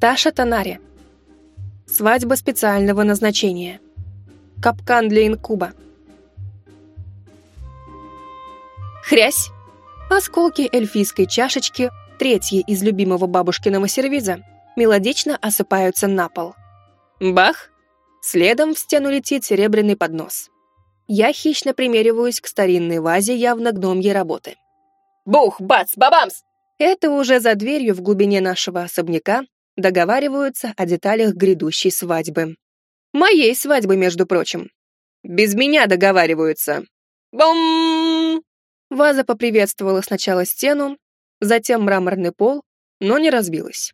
Таша Танари. Свадьба специального назначения. Капкан для инкуба. Хрясь! Осколки эльфийской чашечки, третьи из любимого бабушкиного сервиза, мелодично осыпаются на пол. Бах! Следом в стену летит серебряный поднос. Я хищно примериваюсь к старинной вазе явно гномьей работы. Бух, бац, бабамс! Это уже за дверью в глубине нашего особняка договариваются о деталях грядущей свадьбы. Моей свадьбы, между прочим. Без меня договариваются. Бум! Ваза поприветствовала сначала стену, затем мраморный пол, но не разбилась.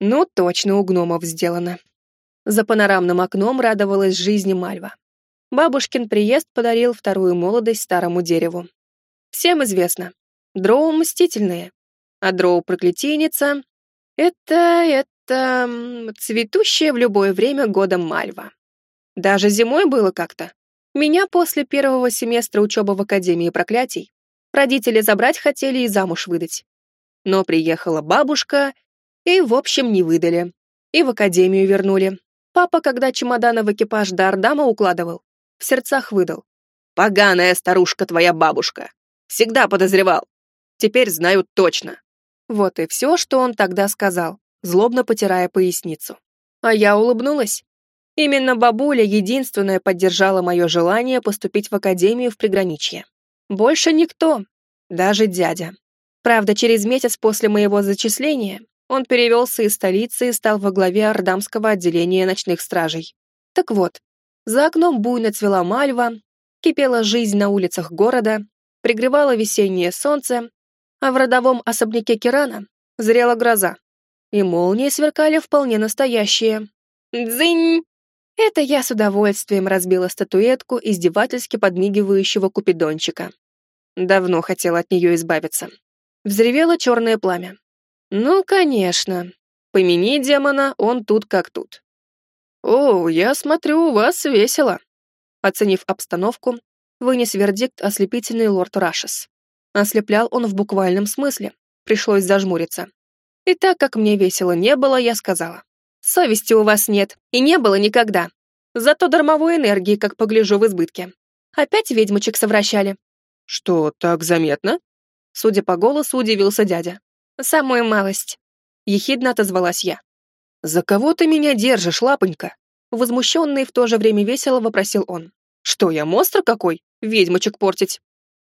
Ну, точно у гномов сделано. За панорамным окном радовалась жизни Мальва. Бабушкин приезд подарил вторую молодость старому дереву. Всем известно, дроу мстительные, а дроу проклятийница — это, это цветущая в любое время года Мальва. Даже зимой было как-то. Меня после первого семестра учебы в Академии проклятий родители забрать хотели и замуж выдать. Но приехала бабушка, и, в общем, не выдали. И в Академию вернули. Папа, когда чемоданы в экипаж до Ардама укладывал, в сердцах выдал. «Поганая старушка твоя бабушка! Всегда подозревал! Теперь знаю точно!» Вот и все, что он тогда сказал, злобно потирая поясницу. А я улыбнулась. Именно бабуля единственная поддержала мое желание поступить в академию в приграничье. Больше никто, даже дядя. Правда, через месяц после моего зачисления он перевелся из столицы и стал во главе Ардамского отделения ночных стражей. Так вот, за окном буйно цвела мальва, кипела жизнь на улицах города, пригревало весеннее солнце, а в родовом особняке Кирана зрела гроза, и молнии сверкали вполне настоящие. «Дзынь!» Это я с удовольствием разбила статуэтку издевательски подмигивающего купидончика. Давно хотела от нее избавиться. Взревело черное пламя. Ну, конечно. Помяни демона, он тут как тут. «О, я смотрю, у вас весело», — оценив обстановку, вынес вердикт ослепительный лорд Рашес. Ослеплял он в буквальном смысле, пришлось зажмуриться. И так как мне весело не было, я сказала, «Совести у вас нет, и не было никогда. Зато дармовой энергии, как погляжу, в избытке. Опять ведьмочек совращали». «Что, так заметно?» Судя по голосу, удивился дядя. «Самую малость», — ехидно отозвалась я. «За кого ты меня держишь, лапонька?» Возмущенный в то же время весело вопросил он. «Что я, монстр какой? Ведьмочек портить?»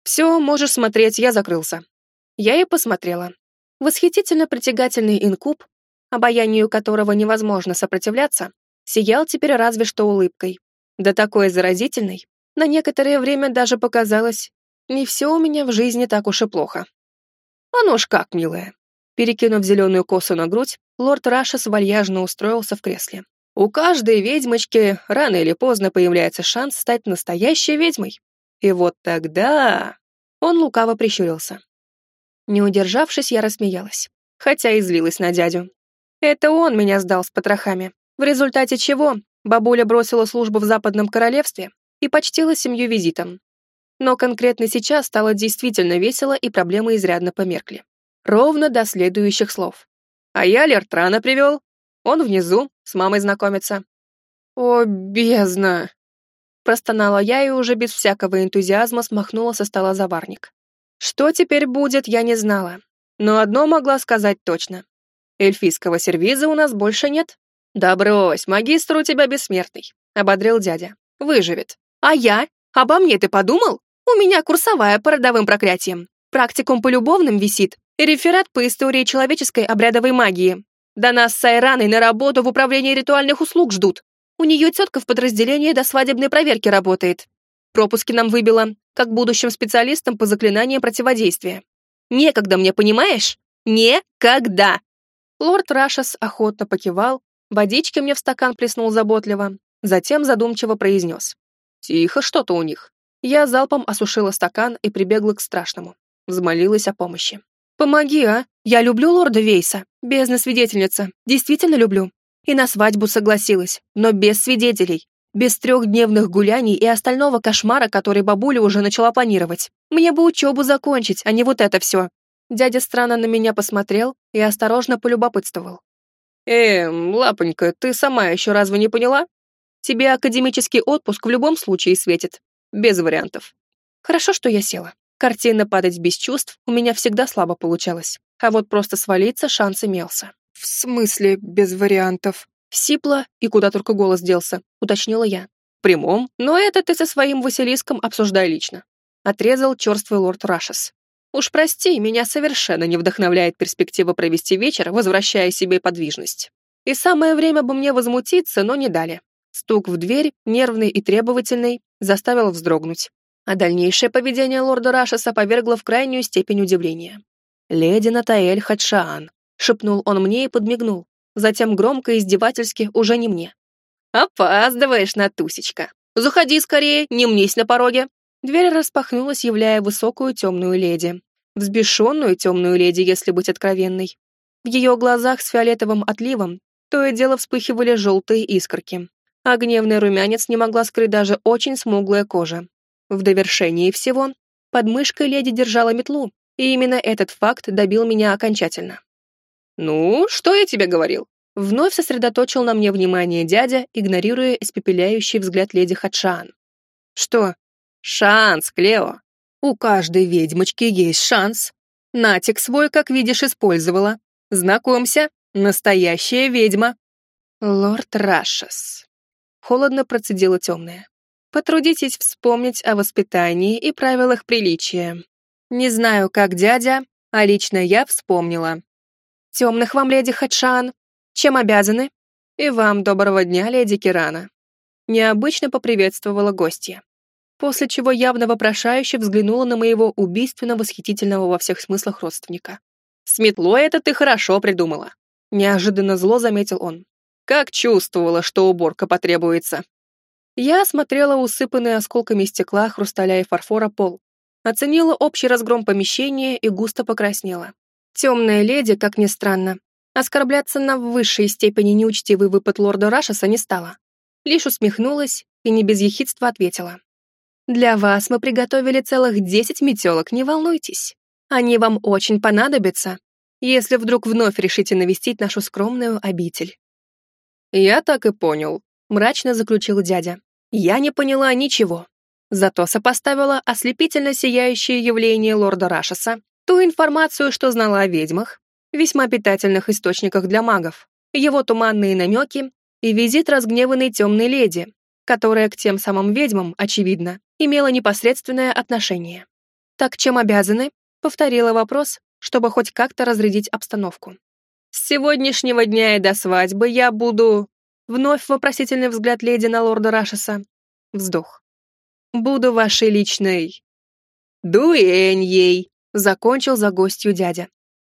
«Все, можешь смотреть, я закрылся». Я и посмотрела. Восхитительно притягательный инкуб, обаянию которого невозможно сопротивляться, сиял теперь разве что улыбкой. Да такой заразительной, на некоторое время даже показалось, не все у меня в жизни так уж и плохо. Ну ж как, милая. Перекинув зеленую косу на грудь, лорд Рашес вальяжно устроился в кресле. У каждой ведьмочки рано или поздно появляется шанс стать настоящей ведьмой. И вот тогда... Он лукаво прищурился. Не удержавшись, я рассмеялась, хотя и злилась на дядю. Это он меня сдал с потрохами, в результате чего бабуля бросила службу в Западном Королевстве и почтила семью визитом. Но конкретно сейчас стало действительно весело, и проблемы изрядно померкли. Ровно до следующих слов. А я Лертрана привел. Он внизу, с мамой знакомится. О, бездна! Простонала я и уже без всякого энтузиазма смахнула со стола заварник. Что теперь будет, я не знала. Но одно могла сказать точно. Эльфийского сервиза у нас больше нет. Да брось, магистр у тебя бессмертный, ободрил дядя. Выживет. А я? Обо мне ты подумал? У меня курсовая по родовым проклятиям. Практикум по любовным висит, и реферат по истории человеческой обрядовой магии. Да нас с Айраной на работу в управлении ритуальных услуг ждут. У нее тетка в подразделении до свадебной проверки работает. Пропуски нам выбила, как будущим специалистам по заклинаниям противодействия. Некогда мне, понимаешь? Некогда!» Лорд Рашес охотно покивал, водички мне в стакан плеснул заботливо, затем задумчиво произнес. «Тихо что-то у них». Я залпом осушила стакан и прибегла к страшному. Взмолилась о помощи. «Помоги, а! Я люблю лорда Вейса, бездна-свидетельница, действительно люблю. И на свадьбу согласилась, но без свидетелей, без трехдневных гуляний и остального кошмара, который бабуля уже начала планировать. Мне бы учебу закончить, а не вот это все». Дядя странно на меня посмотрел и осторожно полюбопытствовал. Эм, лапонька, ты сама еще разве не поняла? Тебе академический отпуск в любом случае светит. Без вариантов. Хорошо, что я села. Картина падать без чувств у меня всегда слабо получалась. А вот просто свалиться шанс имелся. В смысле без вариантов? Сипла и куда только голос делся, уточнила я. Прямом, но это ты со своим Василиском обсуждай лично. Отрезал черствый лорд Рашес. Уж прости, меня совершенно не вдохновляет перспектива провести вечер, возвращая себе подвижность. И самое время бы мне возмутиться, но не дали. Стук в дверь, нервный и требовательный, заставил вздрогнуть. А дальнейшее поведение лорда Рашеса повергло в крайнюю степень удивления. «Леди Натаэль Хадшаан», — шепнул он мне и подмигнул, затем громко и издевательски уже не мне. «Опаздываешь, Натусечка! Заходи скорее, не мнись на пороге!» Дверь распахнулась, являя высокую темную леди. Взбешенную темную леди, если быть откровенной. В ее глазах с фиолетовым отливом то и дело вспыхивали желтые искорки, а гневный румянец не могла скрыть даже очень смуглая кожа. В довершении всего, под мышкой леди держала метлу, и именно этот факт добил меня окончательно. «Ну, что я тебе говорил?» Вновь сосредоточил на мне внимание дядя, игнорируя испепеляющий взгляд леди Хатшан. «Что?» «Шанс, Клео. У каждой ведьмочки есть шанс. Натик свой, как видишь, использовала. Знакомься, настоящая ведьма». «Лорд Рашес», — холодно процедила темная. «Потрудитесь вспомнить о воспитании и правилах приличия. Не знаю, как дядя, а лично я вспомнила. Темных вам, леди Хатшан. Чем обязаны? И вам доброго дня, леди Кирана. Необычно поприветствовала гостья. После чего явно вопрошающе взглянула на моего убийственно-восхитительного во всех смыслах родственника. «С метлой это ты хорошо придумала», — неожиданно зло заметил он. «Как чувствовала, что уборка потребуется». Я осмотрела усыпанный осколками стекла, хрусталя и фарфора пол, оценила общий разгром помещения и густо покраснела. Темная леди, как ни странно, оскорбляться на высшей степени неучтивый выпад лорда Рашеса не стала. Лишь усмехнулась и не без ехидства ответила. «Для вас мы приготовили целых десять метелок, не волнуйтесь. Они вам очень понадобятся, если вдруг вновь решите навестить нашу скромную обитель». «Я так и понял», — мрачно заключил дядя. «Я не поняла ничего. Зато сопоставила ослепительно сияющее явление лорда Рашеса ту информацию, что знала о ведьмах, весьма питательных источниках для магов, его туманные намеки и визит разгневанной темной леди, которая к тем самым ведьмам, очевидно, имела непосредственное отношение. «Так чем обязаны?» — повторила вопрос, чтобы хоть как-то разрядить обстановку. «С сегодняшнего дня и до свадьбы я буду...» Вновь вопросительный взгляд леди на лорда Рашеса. Вздох. «Буду вашей личной...» «Дуэньей», закончил за гостью дядя.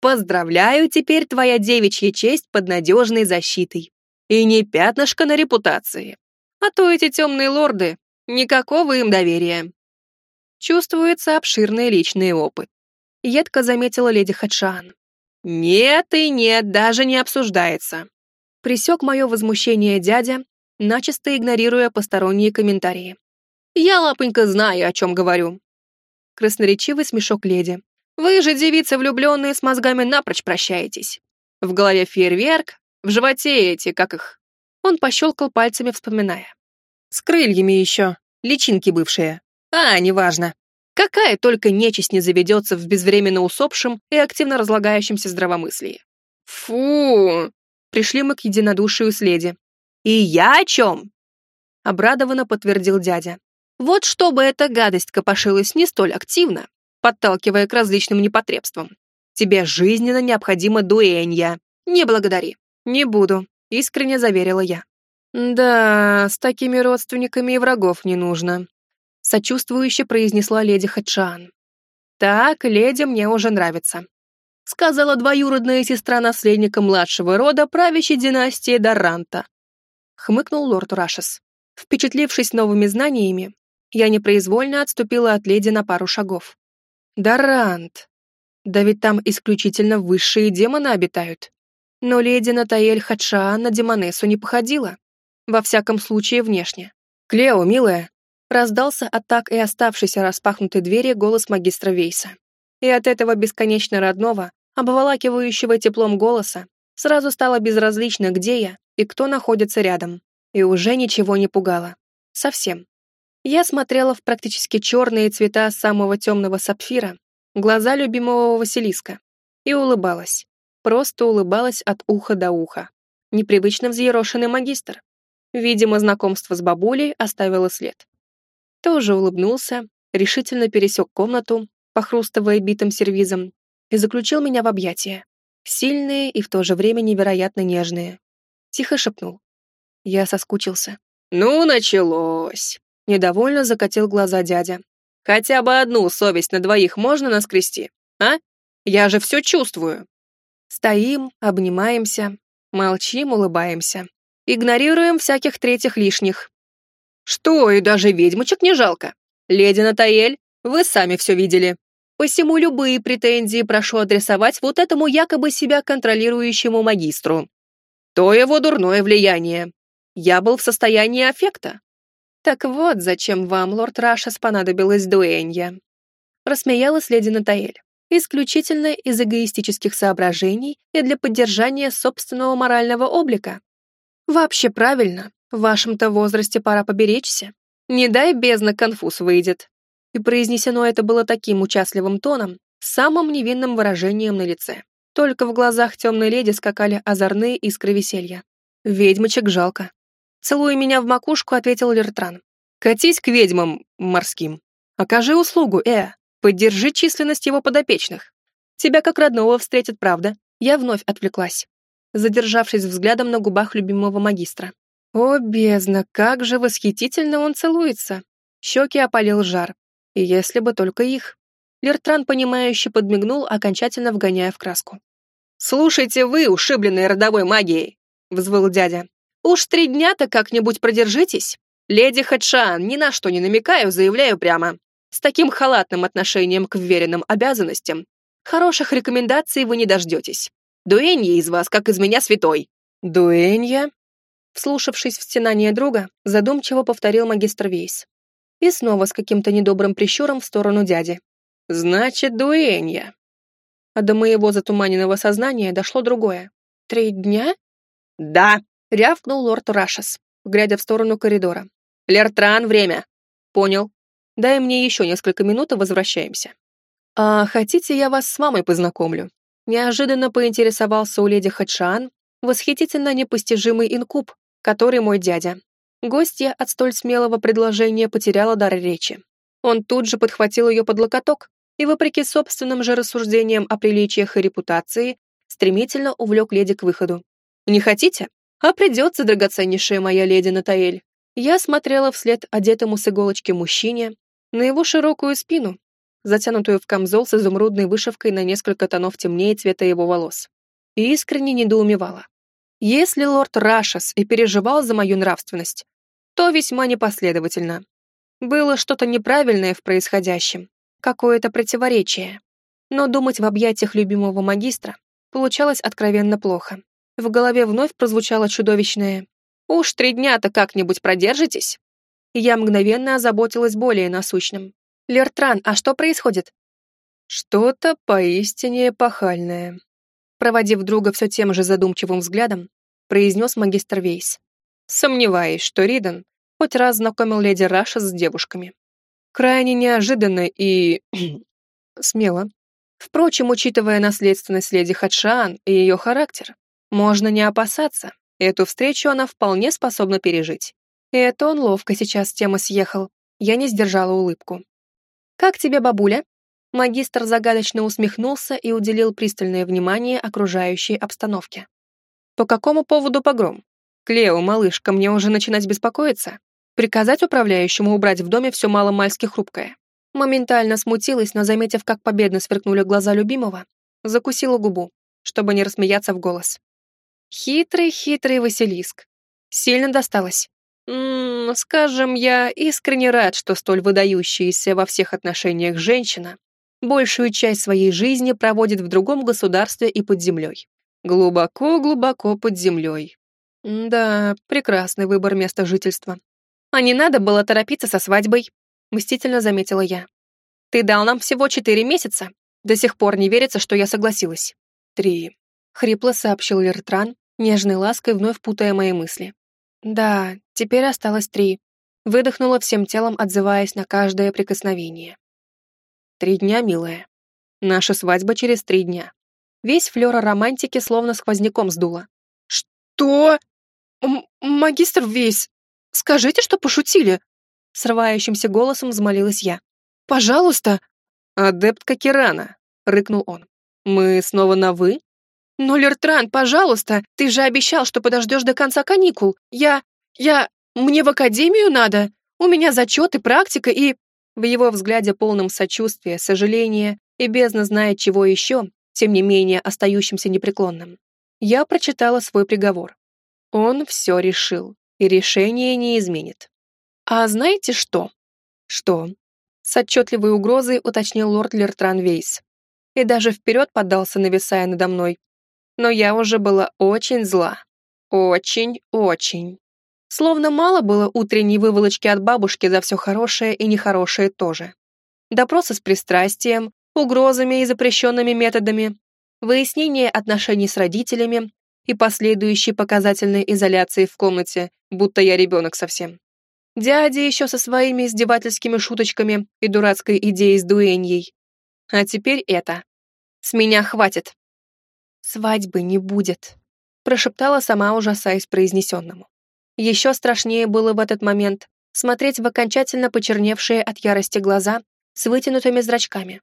«Поздравляю, теперь твоя девичья честь под надежной защитой. И не пятнышко на репутации. А то эти темные лорды, никакого им доверия». Чувствуется обширный личный опыт. Едко заметила леди Хадшан. «Нет и нет, даже не обсуждается». Присек мое возмущение дядя, начисто игнорируя посторонние комментарии. «Я, лапонька, знаю, о чем говорю красноречивый смешок леди. «Вы же, девицы влюбленные, с мозгами напрочь прощаетесь. В голове фейерверк, в животе эти, как их». Он пощелкал пальцами, вспоминая. «С крыльями еще, личинки бывшие. А, неважно. Какая только нечисть не заведется в безвременно усопшем и активно разлагающемся здравомыслии. Фу! Пришли мы к единодушию с. И я о чем? Обрадованно подтвердил дядя. Вот чтобы эта гадость копошилась не столь активно, подталкивая к различным непотребствам. Тебе жизненно необходима дуэнья. Не благодари. Не буду, искренне заверила я. Да, с такими родственниками и врагов не нужно. Сочувствующе произнесла леди Хатшан. Так, леди мне уже нравится. Сказала двоюродная сестра наследника младшего рода правящей династии Дарранта. Хмыкнул лорд Рашес. Впечатлившись новыми знаниями, я непроизвольно отступила от леди на пару шагов. Дарант. Да ведь там исключительно высшие демоны обитают. Но леди Натаэль Хадшаа на демонессу не походила. Во всяком случае, внешне. «Клео, милая!» Раздался от так и оставшейся распахнутой двери голос магистра Вейса. И от этого бесконечно родного, обволакивающего теплом голоса, Сразу стало безразлично, где я и кто находится рядом. И уже ничего не пугало. Совсем. Я смотрела в практически черные цвета самого темного сапфира, глаза любимого Василиска, и улыбалась. Просто улыбалась от уха до уха. Непривычно взъерошенный магистр. Видимо, знакомство с бабулей оставило след. Тоже улыбнулся, решительно пересек комнату, похрустывая битым сервизом, и заключил меня в объятия. Сильные и в то же время невероятно нежные. Тихо шепнул. Я соскучился. «Ну, началось!» Недовольно закатил глаза дядя. «Хотя бы одну совесть на двоих можно наскрести, а? Я же все чувствую!» Стоим, обнимаемся, молчим, улыбаемся. Игнорируем всяких третьих лишних. «Что, и даже ведьмочек не жалко? Леди Натаэль, вы сами все видели. Посему любые претензии прошу адресовать вот этому якобы себя контролирующему магистру. То его дурное влияние. Я был в состоянии аффекта. Так вот, зачем вам, лорд Рашес, понадобилась дуэнья. Рассмеялась леди Натаэль. Исключительно из эгоистических соображений и для поддержания собственного морального облика. Вообще правильно, в вашем-то возрасте пора поберечься. Не дай бездна конфуз выйдет и произнесено это было таким участливым тоном, самым невинным выражением на лице. Только в глазах темной леди скакали озорные искры веселья. Ведьмочек жалко. Целуя меня в макушку, ответил Лертран. «Катись к ведьмам морским. Окажи услугу, Э. Поддержи численность его подопечных. Тебя как родного встретят, правда?» Я вновь отвлеклась, задержавшись взглядом на губах любимого магистра. О, бездна, как же восхитительно он целуется! Щеки опалил жар, и если бы только их. Лертран, понимающе подмигнул, окончательно вгоняя в краску. «Слушайте вы, ушибленные родовой магией!» — взвыл дядя. «Уж три дня-то как-нибудь продержитесь. Леди Хадшан, ни на что не намекаю, заявляю прямо. С таким халатным отношением к вверенным обязанностям хороших рекомендаций вы не дождетесь. Дуэнья из вас, как из меня святой». «Дуэнья?» Вслушавшись в стенание друга, задумчиво повторил магистр Вейс и снова с каким-то недобрым прищуром в сторону дяди. «Значит, дуэнья». А до моего затуманенного сознания дошло другое. «Три дня?» «Да», — рявкнул лорд Рашес, глядя в сторону коридора. «Лертран, время!» «Понял. Дай мне еще несколько минут и возвращаемся». «А хотите, я вас с мамой познакомлю?» Неожиданно поинтересовался у леди Хадшан восхитительно непостижимый инкуб, который мой дядя. Гостья от столь смелого предложения потеряла дар речи. Он тут же подхватил ее под локоток и, вопреки собственным же рассуждениям о приличиях и репутации, стремительно увлек леди к выходу. «Не хотите? А придется, драгоценнейшая моя леди Натаэль». Я смотрела вслед одетому с иголочки мужчине на его широкую спину, затянутую в камзол с изумрудной вышивкой на несколько тонов темнее цвета его волос, и искренне недоумевала. Если лорд Рашес и переживал за мою нравственность, то весьма непоследовательно. Было что-то неправильное в происходящем, какое-то противоречие. Но думать в объятиях любимого магистра получалось откровенно плохо. В голове вновь прозвучало чудовищное «Уж три дня-то как-нибудь продержитесь?» Я мгновенно озаботилась более насущным. «Лертран, а что происходит?» «Что-то поистине эпохальное», проводив друга все тем же задумчивым взглядом, произнес магистр Вейс. Сомневаюсь, что Риден хоть раз знакомил леди Раша с девушками. Крайне неожиданно и... смело. Впрочем, учитывая наследственность леди Хадшан и ее характер, можно не опасаться, эту встречу она вполне способна пережить. И это он ловко сейчас с темы съехал. Я не сдержала улыбку. «Как тебе, бабуля?» Магистр загадочно усмехнулся и уделил пристальное внимание окружающей обстановке. «По какому поводу погром?» «Клео, малышка, мне уже начинать беспокоиться? Приказать управляющему убрать в доме все маломальски хрупкое?» Моментально смутилась, но, заметив, как победно сверкнули глаза любимого, закусила губу, чтобы не рассмеяться в голос. Хитрый-хитрый Василиск. Сильно досталось. Ммм, скажем, я искренне рад, что столь выдающаяся во всех отношениях женщина большую часть своей жизни проводит в другом государстве и под землей. Глубоко-глубоко под землей. Да, прекрасный выбор места жительства. А не надо было торопиться со свадьбой, мстительно заметила я. Ты дал нам всего четыре месяца. До сих пор не верится, что я согласилась. Три. хрипло сообщил Лертран, нежной лаской вновь путая мои мысли. Да, теперь осталось три. Выдохнула всем телом, отзываясь на каждое прикосновение. Три дня, милая. Наша свадьба через три дня. Весь флёр романтики словно сквозняком сдуло. Что? М магистр Вейс, скажите, что пошутили. Срывающимся голосом взмолилась я. Пожалуйста. Адептка Кирана, рыкнул он. Мы снова на «вы»? «Но, Лертран, пожалуйста, ты же обещал, что подождешь до конца каникул. Я... я... мне в академию надо. У меня зачеты, практика и...» В его взгляде полном сочувствия, сожаления и бездна знает чего еще, тем не менее остающимся непреклонным. Я прочитала свой приговор. Он все решил, и решение не изменит. «А знаете что?» «Что?» С отчетливой угрозой уточнил лорд Лертран Вейс. И даже вперед поддался, нависая надо мной, но я уже была очень зла. Очень-очень. Словно мало было утренней выволочки от бабушки за все хорошее и нехорошее тоже. Допросы с пристрастием, угрозами и запрещенными методами, выяснение отношений с родителями и последующей показательной изоляции в комнате, будто я ребенок совсем. Дядя еще со своими издевательскими шуточками и дурацкой идеей с дуэньей. А теперь это. С меня хватит. «Свадьбы не будет», — прошептала сама, ужасаясь произнесенному. Еще страшнее было в этот момент смотреть в окончательно почерневшие от ярости глаза с вытянутыми зрачками.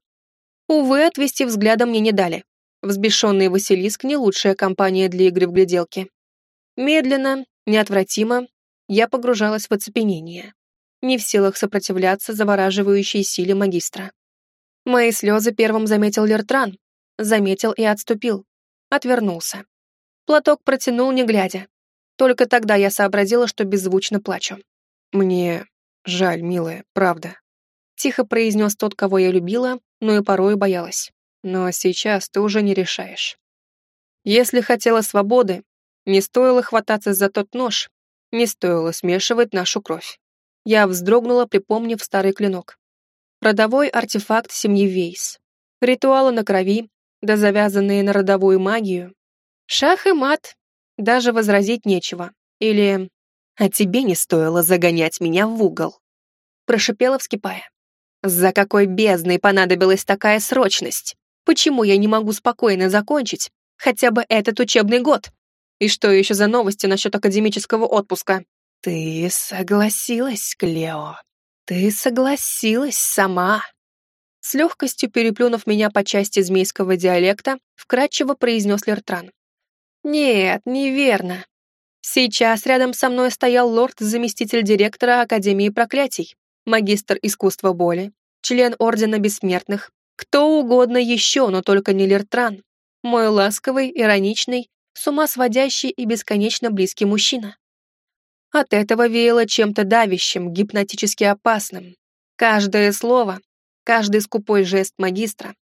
Увы, отвести взглядом мне не дали. Взбешенный Василиск — не лучшая компания для игры в гляделки. Медленно, неотвратимо, я погружалась в оцепенение, не в силах сопротивляться завораживающей силе магистра. Мои слезы первым заметил Лертран, заметил и отступил, отвернулся. Платок протянул, не глядя. Только тогда я сообразила, что беззвучно плачу. «Мне жаль, милая, правда», — тихо произнес тот, кого я любила, но и порой боялась. «Но сейчас ты уже не решаешь. Если хотела свободы, не стоило хвататься за тот нож, не стоило смешивать нашу кровь. Я вздрогнула, припомнив старый клинок. Родовой артефакт семьи Вейс. Ритуалы на крови, да завязанные на родовую магию. Шах и мат, даже возразить нечего. Или «А тебе не стоило загонять меня в угол», прошипела, вскипая. «За какой бездной понадобилась такая срочность? Почему я не могу спокойно закончить хотя бы этот учебный год? И что еще за новости насчет академического отпуска?» «Ты согласилась, Клео. Ты согласилась сама», с легкостью переплюнув меня по части змейского диалекта, вкратчиво произнес Лертран. «Нет, неверно. Сейчас рядом со мной стоял лорд-заместитель директора Академии проклятий, магистр искусства боли, член Ордена Бессмертных, кто угодно еще, но только не Лертран, мой ласковый, ироничный, с ума сводящий и бесконечно близкий мужчина. От этого веяло чем-то давящим, гипнотически опасным. Каждое слово, каждый скупой жест магистра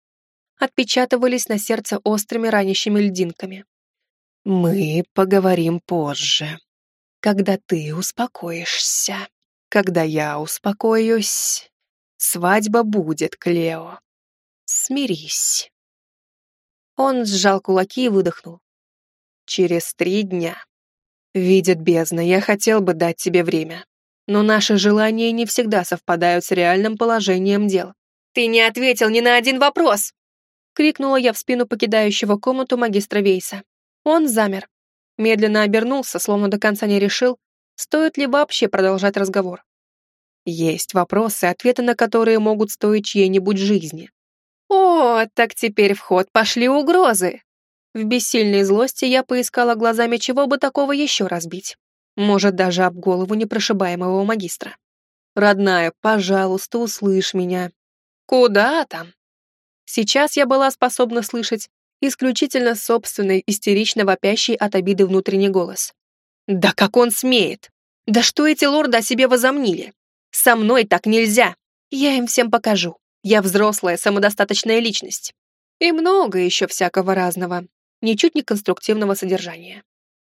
отпечатывались на сердце острыми ранящими льдинками. «Мы поговорим позже, когда ты успокоишься, когда я успокоюсь. Свадьба будет, Клео. Смирись». Он сжал кулаки и выдохнул. «Через три дня. Видит бездна, я хотел бы дать тебе время, но наши желания не всегда совпадают с реальным положением дел. «Ты не ответил ни на один вопрос!» — крикнула я в спину покидающего комнату магистра Вейса. Он замер. Медленно обернулся, словно до конца не решил, стоит ли вообще продолжать разговор. Есть вопросы, ответы на которые могут стоить чьей-нибудь жизни. О, так теперь в ход пошли угрозы. В бессильной злости я поискала глазами, чего бы такого еще разбить. Может, даже об голову непрошибаемого магистра. «Родная, пожалуйста, услышь меня. Куда там? Сейчас я была способна слышать исключительно собственный, истерично вопящий от обиды внутренний голос. «Да как он смеет! Да что эти лорды о себе возомнили? Со мной так нельзя! Я им всем покажу. Я взрослая, самодостаточная личность. И много еще всякого разного, ничуть не конструктивного содержания.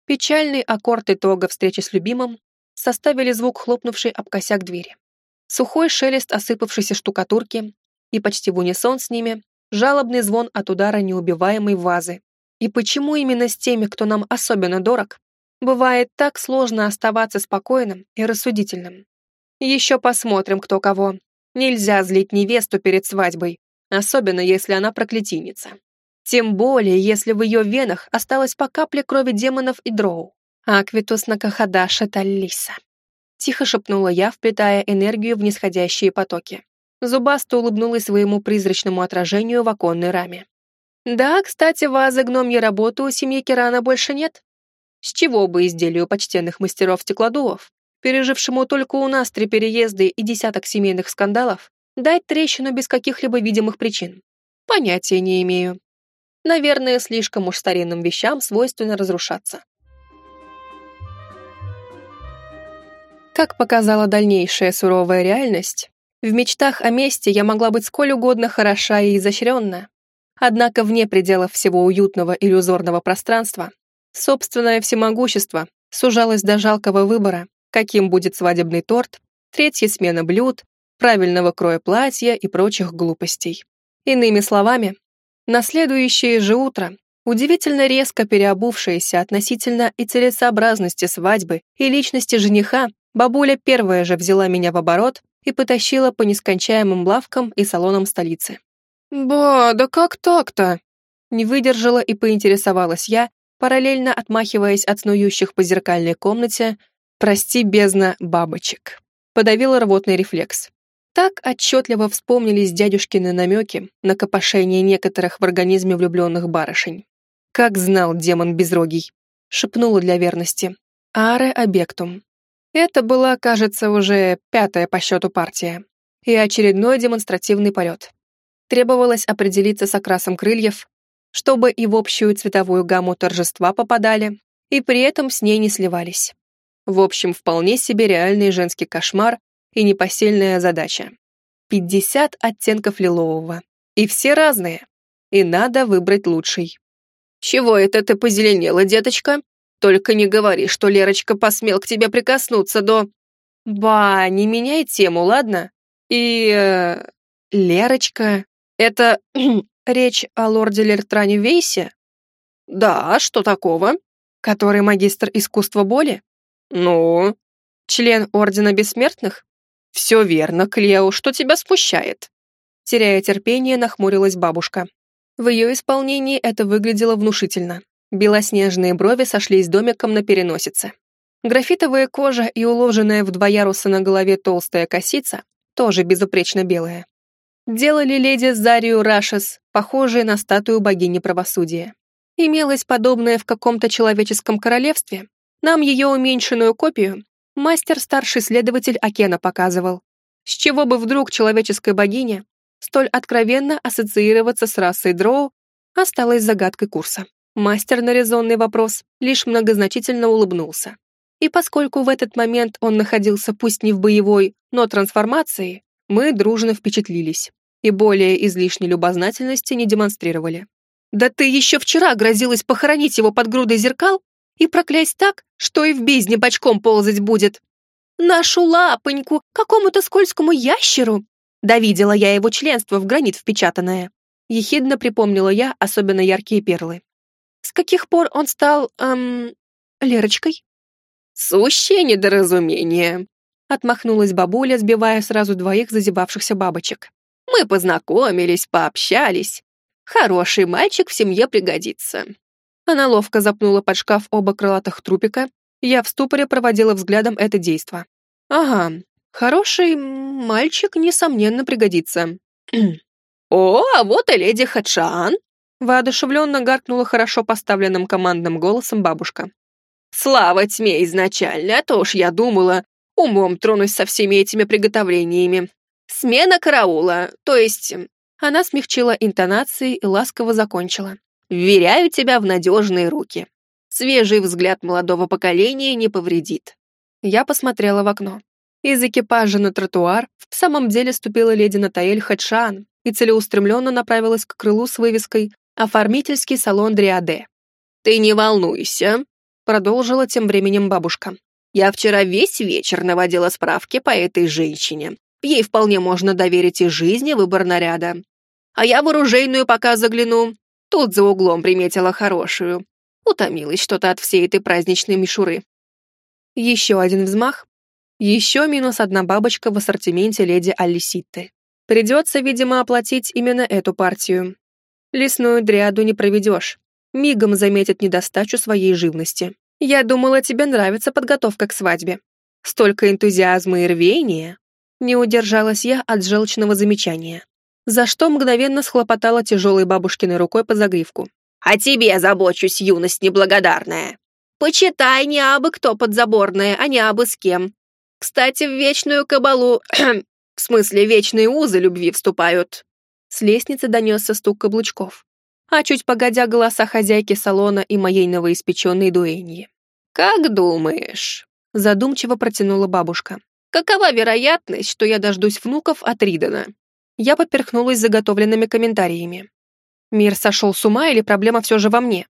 Печальный аккорд итога встречи с любимым составили звук хлопнувшей об косяк двери сухой шелест осыпавшейся штукатурки и почти в унисон с ними жалобный звон от удара неубиваемой вазы И почему именно с теми, кто нам особенно дорог, бывает так сложно оставаться спокойным и рассудительным? Еще посмотрим, кто кого. Нельзя злить невесту перед свадьбой, особенно если она проклятийница. Тем более, если в ее венах осталось по капле крови демонов и дроу. Аквитус на Кахадаша Таллиса. Тихо шепнула я, вплетая энергию в нисходящие потоки. Зубасто улыбнулась своему призрачному отражению в оконной раме. «Да, кстати, вазы гномьей работы у семьи Кирана больше нет. С чего бы изделию почтенных мастеров-стеклодувов, пережившему только у нас три переезда и десяток семейных скандалов, дать трещину без каких-либо видимых причин? Понятия не имею. Наверное, слишком уж старинным вещам свойственно разрушаться. Как показала дальнейшая суровая реальность, в мечтах о месте я могла быть сколь угодно хороша и изощренна. Однако вне пределов всего уютного иллюзорного пространства собственное всемогущество сужалось до жалкого выбора, каким будет свадебный торт, третья смена блюд, правильного кроя платья и прочих глупостей. Иными словами, на следующее же утро, удивительно резко переобувшаяся относительно и целесообразности свадьбы и личности жениха, бабуля первая же взяла меня в оборот и потащила по нескончаемым лавкам и салонам столицы. «Ба, да как так-то?» Не выдержала и поинтересовалась я, параллельно отмахиваясь от снующих по зеркальной комнате «Прости, бездна, бабочек». Подавила рвотный рефлекс. Так отчетливо вспомнились дядюшкины намеки на копошение некоторых в организме влюбленных барышень. Как знал демон безрогий. Шепнула для верности. Аре объектум. Это была, кажется, уже пятая по счету партия. И очередной демонстративный полет. Требовалось определиться с окрасом крыльев, чтобы и в общую цветовую гамму торжества попадали, и при этом с ней не сливались. В общем, вполне себе реальный женский кошмар и непосильная задача. 50 оттенков лилового. И все разные. И надо выбрать лучший. «Чего это ты позеленела, деточка?» Только не говори, что Лерочка посмел к тебе прикоснуться до... Ба, не меняй тему, ладно? И... Э, Лерочка... Это... речь о лорде Лертране Вейсе? Да, что такого? Который магистр искусства боли? Ну? Член Ордена Бессмертных? Все верно, Клео, что тебя смущает? Теряя терпение, нахмурилась бабушка. В ее исполнении это выглядело внушительно. Белоснежные брови сошлись домиком на переносице. Графитовая кожа и уложенная в два яруса на голове толстая косица, тоже безупречно белая, делали леди Зарию Рашес похожей на статую богини правосудия. Имелась подобная в каком-то человеческом королевстве. Нам ее уменьшенную копию мастер-старший следователь Акена показывал. С чего бы вдруг человеческая богиня столь откровенно ассоциироваться с расой дроу, осталась загадкой курса. Мастер на резонный вопрос лишь многозначительно улыбнулся. И поскольку в этот момент он находился пусть не в боевой, но трансформации, мы дружно впечатлились и более излишней любознательности не демонстрировали. «Да ты еще вчера грозилась похоронить его под грудой зеркал и проклясть так, что и в бездне бочком ползать будет. Нашу лапоньку, какому-то скользкому ящеру!» Да видела я его членство в гранит впечатанное. Ехидно припомнила я особенно яркие перлы. С каких пор он стал, эм, Лерочкой? Сущее недоразумение, отмахнулась бабуля, сбивая сразу двоих зазевавшихся бабочек. Мы познакомились, пообщались. Хороший мальчик в семье пригодится. Она ловко запнула под шкаф оба крылатых трупика. Я в ступоре проводила взглядом это действо. Ага, хороший мальчик, несомненно, пригодится. О, а вот и леди Хадшан, Воодушевленно гаркнула хорошо поставленным командным голосом бабушка. «Слава тьме изначально, а то уж я думала, умом тронусь со всеми этими приготовлениями. Смена караула, то есть...» Она смягчила интонации и ласково закончила. «Вверяю тебя в надежные руки. Свежий взгляд молодого поколения не повредит». Я посмотрела в окно. Из экипажа на тротуар в самом деле ступила леди Натаэль Хадшан и целеустремленно направилась к крылу с вывеской оформительский салон Дриаде. «Ты не волнуйся», — продолжила тем временем бабушка. «Я вчера весь вечер наводила справки по этой женщине. Ей вполне можно доверить и жизнь, и выбор наряда. А я в оружейную пока загляну. Тут за углом приметила хорошую. Утомилась что-то от всей этой праздничной мишуры. Еще один взмах. Еще минус одна бабочка в ассортименте леди Алиситты. Придется, видимо, оплатить именно эту партию. Лесную дряду не проведешь. Мигом заметит недостачу своей живности. Я думала, тебе нравится подготовка к свадьбе. Столько энтузиазма и рвения. Не удержалась я от желчного замечания. За что мгновенно схлопотала тяжелой бабушкиной рукой по загривку. «А тебе забочусь, юность неблагодарная. Почитай не абы кто подзаборная, а не абы с кем. Кстати, в вечную кабалу, в смысле вечные узы любви вступают». С лестницы донесся стук каблучков. А чуть погодя голоса хозяйки салона и моей новоиспеченной дуэньи. «Как думаешь?» Задумчиво протянула бабушка. «Какова вероятность, что я дождусь внуков от Ридена?» Я поперхнулась заготовленными комментариями. Мир сошел с ума или проблема все же во мне?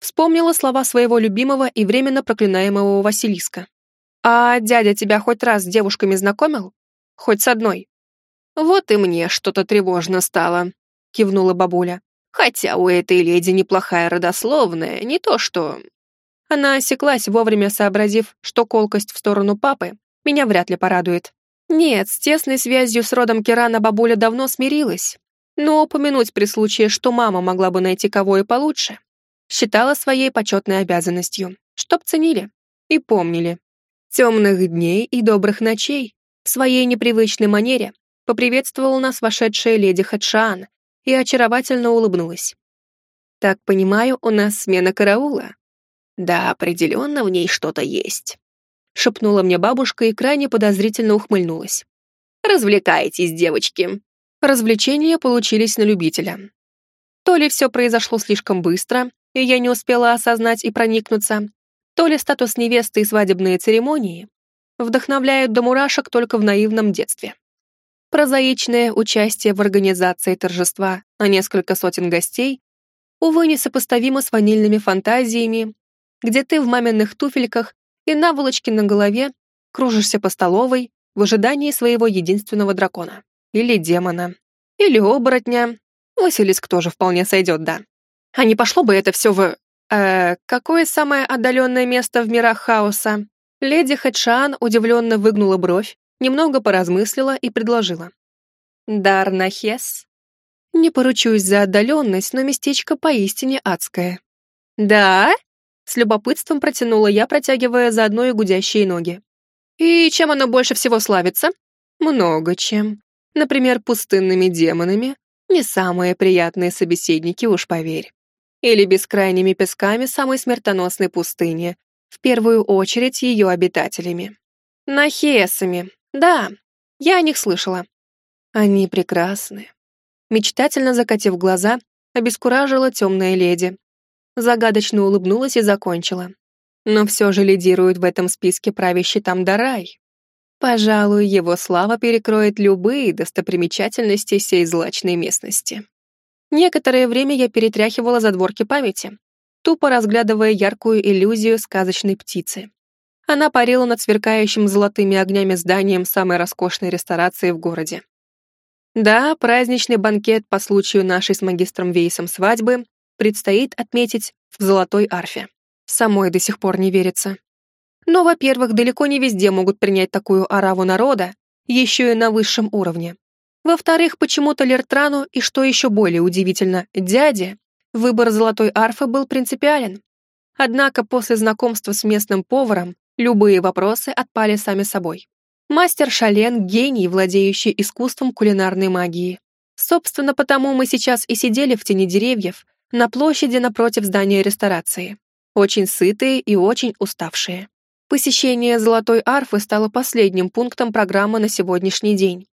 Вспомнила слова своего любимого и временно проклинаемого Василиска. «А дядя тебя хоть раз с девушками знакомил? Хоть с одной?» «Вот и мне что-то тревожно стало», — кивнула бабуля. «Хотя у этой леди неплохая родословная, не то что...» Она осеклась, вовремя сообразив, что колкость в сторону папы меня вряд ли порадует. Нет, с тесной связью с родом Кирана бабуля давно смирилась, но упомянуть при случае, что мама могла бы найти кого и получше, считала своей почетной обязанностью, чтоб ценили и помнили. Темных дней и добрых ночей в своей непривычной манере поприветствовала нас вошедшая леди Хадшан и очаровательно улыбнулась. «Так понимаю, у нас смена караула?» «Да, определенно в ней что-то есть», — шепнула мне бабушка и крайне подозрительно ухмыльнулась. «Развлекайтесь, девочки!» Развлечения получились на любителя. То ли все произошло слишком быстро, и я не успела осознать и проникнуться, то ли статус невесты и свадебные церемонии вдохновляют до мурашек только в наивном детстве. Прозаичное участие в организации торжества на несколько сотен гостей, увы, несопоставимо с ванильными фантазиями, где ты в маминых туфельках и наволочке на голове кружишься по столовой в ожидании своего единственного дракона. Или демона. Или оборотня. Василиск тоже вполне сойдет, да. А не пошло бы это все в... Э, какое самое отдаленное место в мирах хаоса? Леди Хэтшан удивленно выгнула бровь, немного поразмыслила и предложила. Дарнахес. Не поручусь за отдаленность, но местечко поистине адское. Да? С любопытством протянула я, протягивая заодно и гудящие ноги. И чем оно больше всего славится? Много чем. Например, пустынными демонами, не самые приятные собеседники, уж поверь. Или бескрайними песками самой смертоносной пустыни, в первую очередь ее обитателями. Нахесами, да, я о них слышала. Они прекрасны. Мечтательно закатив глаза, обескуражила темная леди. Загадочно улыбнулась и закончила. Но все же лидирует в этом списке правящий там Дарай. Пожалуй, его слава перекроет любые достопримечательности сей злачной местности. Некоторое время я перетряхивала задворки памяти, тупо разглядывая яркую иллюзию сказочной птицы. Она парила над сверкающим золотыми огнями зданием самой роскошной ресторации в городе. Да, праздничный банкет по случаю нашей с магистром Вейсом свадьбы предстоит отметить в золотой арфе. Самой до сих пор не верится. Но, во-первых, далеко не везде могут принять такую ораву народа, еще и на высшем уровне. Во-вторых, почему-то Лертрану и, что еще более удивительно, дяде, выбор золотой арфы был принципиален. Однако после знакомства с местным поваром любые вопросы отпали сами собой. Мастер Шален — гений, владеющий искусством кулинарной магии. Собственно, потому мы сейчас и сидели в тени деревьев на площади напротив здания ресторации. Очень сытые и очень уставшие. Посещение Золотой Арфы стало последним пунктом программы на сегодняшний день.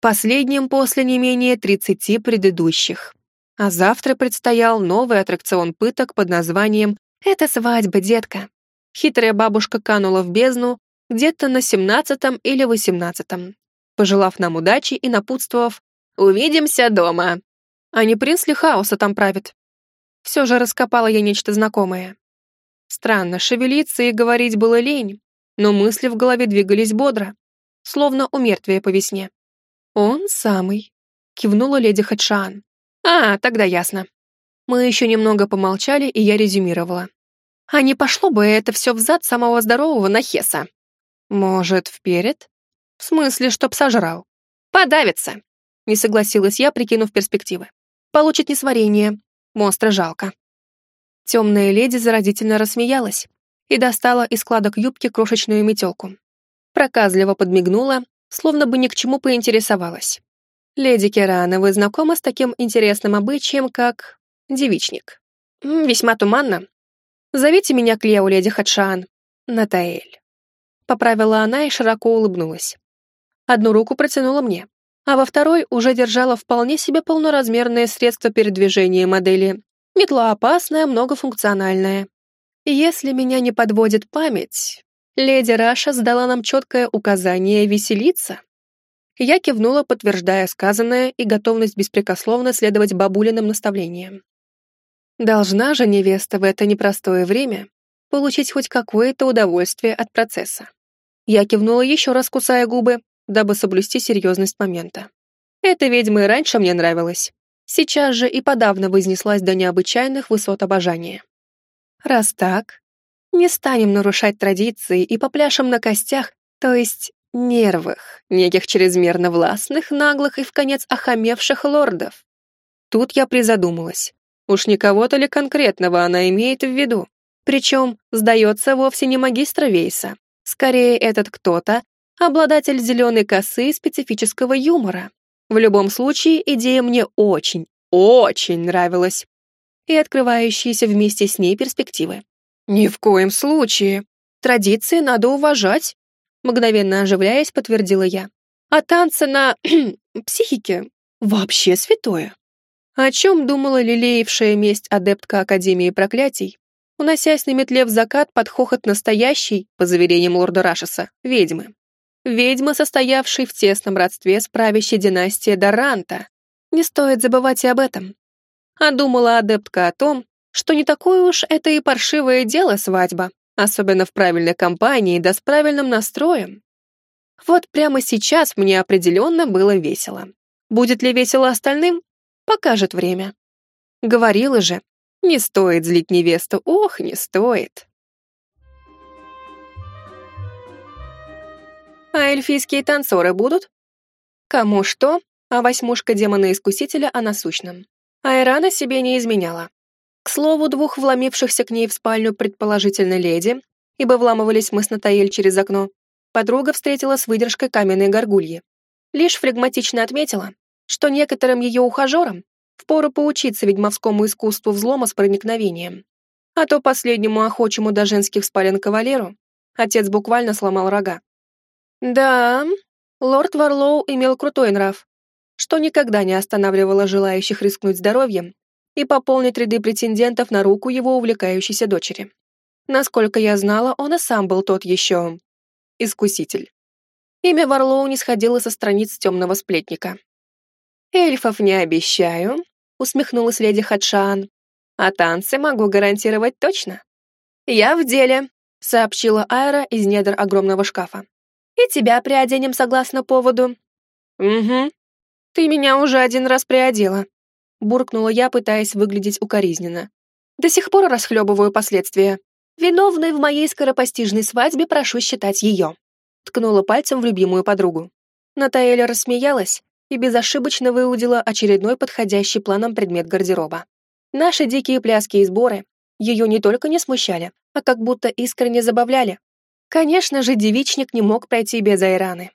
Последним после не менее 30 предыдущих. А завтра предстоял новый аттракцион пыток под названием «Это свадьба, детка». Хитрая бабушка канула в бездну где-то на 17 или 18 пожелав нам удачи и напутствовав «Увидимся дома». А не принц ли хаоса там правит? Все же раскопала я нечто знакомое. Странно, шевелиться и говорить было лень, но мысли в голове двигались бодро, словно у мертвия по весне. «Он самый», — кивнула леди Хатшан. «А, тогда ясно. Мы еще немного помолчали, и я резюмировала. А не пошло бы это все взад самого здорового Нахеса? Может, вперед? В смысле, чтоб сожрал? Подавится! Не согласилась я, прикинув перспективы. Получит несварение. Монстра жалко. Темная леди заразительно рассмеялась и достала из складок юбки крошечную метелку. Проказливо подмигнула, словно бы ни к чему поинтересовалась. «Леди Керана, вы знакомы с таким интересным обычаем, как девичник?» «Весьма туманно. Зовите меня Клео, леди Хадшан. Натаэль». Поправила она и широко улыбнулась. Одну руку протянула мне, а во второй уже держала вполне себе полноразмерное средство передвижения модели. Метла опасная, многофункциональная. Если меня не подводит память, леди Раша сдала нам четкое указание веселиться. Я кивнула, подтверждая сказанное и готовность беспрекословно следовать бабулиным наставлениям. Должна же невеста в это непростое время получить хоть какое-то удовольствие от процесса. Я кивнула еще раз, кусая губы, дабы соблюсти серьезность момента. Эта ведьма и раньше мне нравилась. Сейчас же и подавно вознеслась до необычайных высот обожания. Раз так, не станем нарушать традиции и попляшем на костях, то есть нервах неких чрезмерно властных, наглых и в конец охамевших лордов. Тут я призадумалась. Уж не кого-то ли конкретного она имеет в виду? Причем, сдается, вовсе не магистра Вейса. Скорее, этот кто-то — обладатель зеленой косы и специфического юмора. В любом случае, идея мне очень, очень нравилась. И открывающиеся вместе с ней перспективы. Ни в коем случае. Традиции надо уважать, мгновенно оживляясь, подтвердила я. А танцы на психике вообще святое. О чем думала лелеевшая месть адептка Академии проклятий, уносясь на метле в закат под хохот настоящей, по заверениям лорда Рашеса, ведьмы. Ведьма, состоявшей в тесном родстве с правящей династией Даранта. Не стоит забывать и об этом. А думала адептка о том, что не такое уж это и паршивое дело свадьба, особенно в правильной компании да с правильным настроем. Вот прямо сейчас мне определенно было весело. Будет ли весело остальным, покажет время. Говорила же, не стоит злить невесту, ох, не стоит. А эльфийские танцоры будут? Кому что, а восьмушка демона-искусителя о насущном. Айрана себе не изменяла. К слову, двух вломившихся к ней в спальню предположительно леди, ибо вламывались мы с Натаэль через окно, подруга встретила с выдержкой каменной горгульи. Лишь флегматично отметила, что некоторым ее ухажерам впору поучиться ведьмовскому искусству взлома с проникновением. А то последнему охочему до женских спален кавалеру отец буквально сломал рога. Да, лорд Варлоу имел крутой нрав, что никогда не останавливало желающих рискнуть здоровьем и пополнить ряды претендентов на руку его увлекающейся дочери. Насколько я знала, он и сам был тот еще... искуситель. Имя Варлоу не сходило со страниц темного сплетника. «Эльфов не обещаю», — усмехнулась леди Хадшан. «А танцы могу гарантировать точно». «Я в деле», — сообщила Айра из недр огромного шкафа. «И тебя приоденем согласно поводу». «Угу. Ты меня уже один раз приодела», буркнула я, пытаясь выглядеть укоризненно. До сих пор расхлебываю последствия. Виновной в моей скоропостижной свадьбе прошу считать ее. Ткнула пальцем в любимую подругу. Натаэля рассмеялась и безошибочно выудила очередной подходящий планом предмет гардероба. Наши дикие пляски и сборы ее не только не смущали, а как будто искренне забавляли. Конечно же, девичник не мог пройти без Айраны.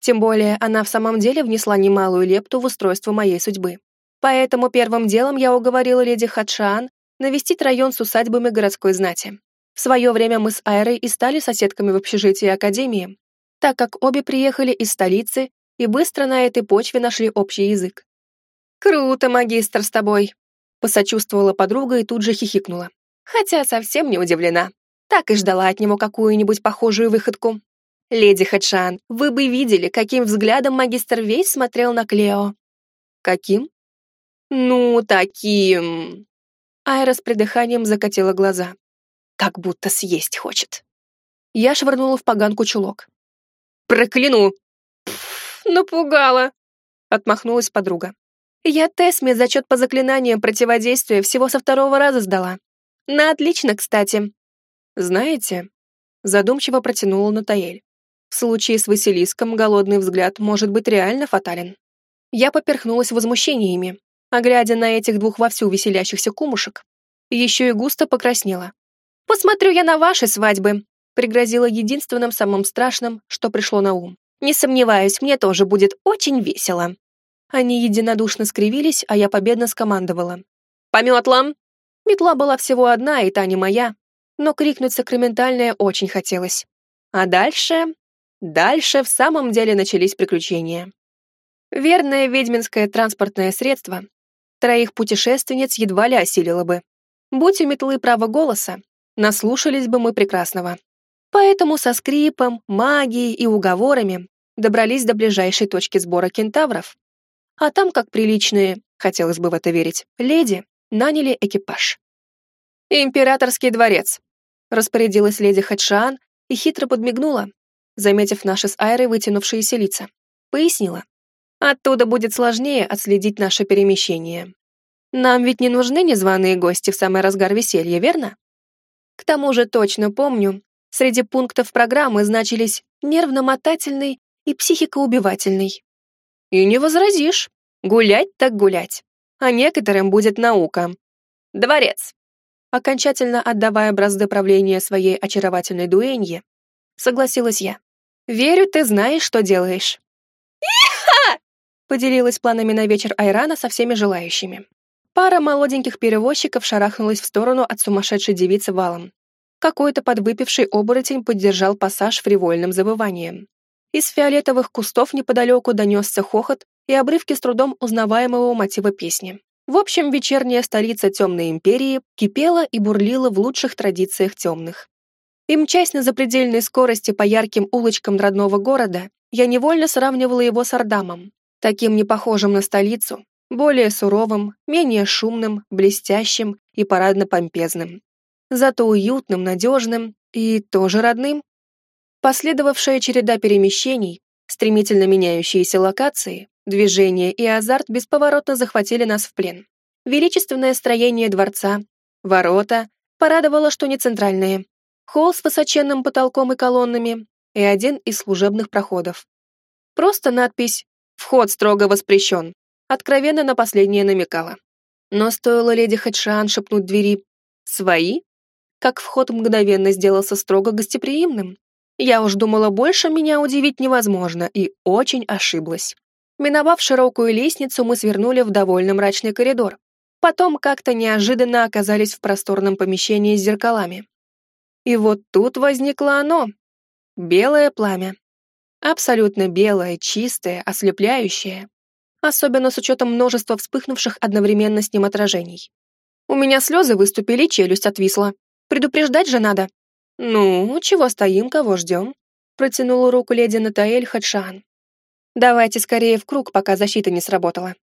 Тем более она в самом деле внесла немалую лепту в устройство моей судьбы. Поэтому первым делом я уговорила леди Хадшан навестить район с усадьбами городской знати. В свое время мы с Айрой и стали соседками в общежитии Академии, так как обе приехали из столицы и быстро на этой почве нашли общий язык. «Круто, магистр, с тобой!» Посочувствовала подруга и тут же хихикнула. Хотя совсем не удивлена. Так и ждала от него какую-нибудь похожую выходку. «Леди Хадшан, вы бы видели, каким взглядом магистр Вейс смотрел на Клео». «Каким?» «Ну, таким...» Айра с придыханием закатила глаза. «Как будто съесть хочет». Я швырнула в поганку чулок. «Прокляну!» «Напугала!» — отмахнулась подруга. Я Тесме зачет по заклинаниям противодействия всего со второго раза сдала. На отлично, кстати. Знаете, задумчиво протянула Натаэль. В случае с Василиском голодный взгляд может быть реально фатален. Я поперхнулась возмущениями, а глядя на этих двух вовсю веселящихся кумушек, еще и густо покраснела. «Посмотрю я на ваши свадьбы», пригрозила единственным самым страшным, что пришло на ум. «Не сомневаюсь, мне тоже будет очень весело». Они единодушно скривились, а я победно скомандовала. «По метлам!» Метла была всего одна, и та не моя, но крикнуть сакраментальное очень хотелось. А дальше... Дальше в самом деле начались приключения. Верное ведьминское транспортное средство троих путешественниц едва ли осилило бы. Будь у метлы право голоса, наслушались бы мы прекрасного. Поэтому со скрипом, магией и уговорами добрались до ближайшей точки сбора кентавров, а там, как приличные, хотелось бы в это верить, леди, наняли экипаж. «Императорский дворец», — распорядилась леди Хадшан и хитро подмигнула, заметив наши с Айрой вытянувшиеся лица. Пояснила. «Оттуда будет сложнее отследить наше перемещение. Нам ведь не нужны незваные гости в самый разгар веселья, верно? К тому же точно помню, среди пунктов программы значились нервно-мотательный и психикоубивательный. И не возразишь. Гулять так гулять. А некоторым будет наука. Дворец. Окончательно отдавая бразды правления своей очаровательной дуэнье, согласилась я. Верю, ты знаешь, что делаешь. Иха! Поделилась планами на вечер Айрана со всеми желающими. Пара молоденьких перевозчиков шарахнулась в сторону от сумасшедшей девицы валом. Какой-то подвыпивший оборотень поддержал пассаж фривольным забыванием. Из фиолетовых кустов неподалеку донесся хохот и обрывки с трудом узнаваемого мотива песни. В общем, вечерняя столица Темной Империи кипела и бурлила в лучших традициях темных. И мчась на запредельной скорости по ярким улочкам родного города, я невольно сравнивала его с Ардамом, таким непохожим на столицу, более суровым, менее шумным, блестящим и парадно-помпезным. Зато уютным, надежным и тоже родным. Последовавшая череда перемещений, стремительно меняющиеся локации, движения и азарт бесповоротно захватили нас в плен. Величественное строение дворца, ворота, порадовало, что не центральные, холл с высоченным потолком и колоннами и один из служебных проходов. Просто надпись «Вход строго воспрещен», откровенно на последнее намекала. Но стоило леди Хэтшан шепнуть двери «Свои?», как вход мгновенно сделался строго гостеприимным. Я уж думала, больше меня удивить невозможно, и очень ошиблась. Миновав широкую лестницу, мы свернули в довольно мрачный коридор. Потом как-то неожиданно оказались в просторном помещении с зеркалами. И вот тут возникло оно. Белое пламя. Абсолютно белое, чистое, ослепляющее. Особенно с учетом множества вспыхнувших одновременно с ним отражений. У меня слезы выступили, челюсть отвисла. Предупреждать же надо. «Ну, чего стоим, кого ждем?» Протянула руку леди Натаэль Хадшан. «Давайте скорее в круг, пока защита не сработала».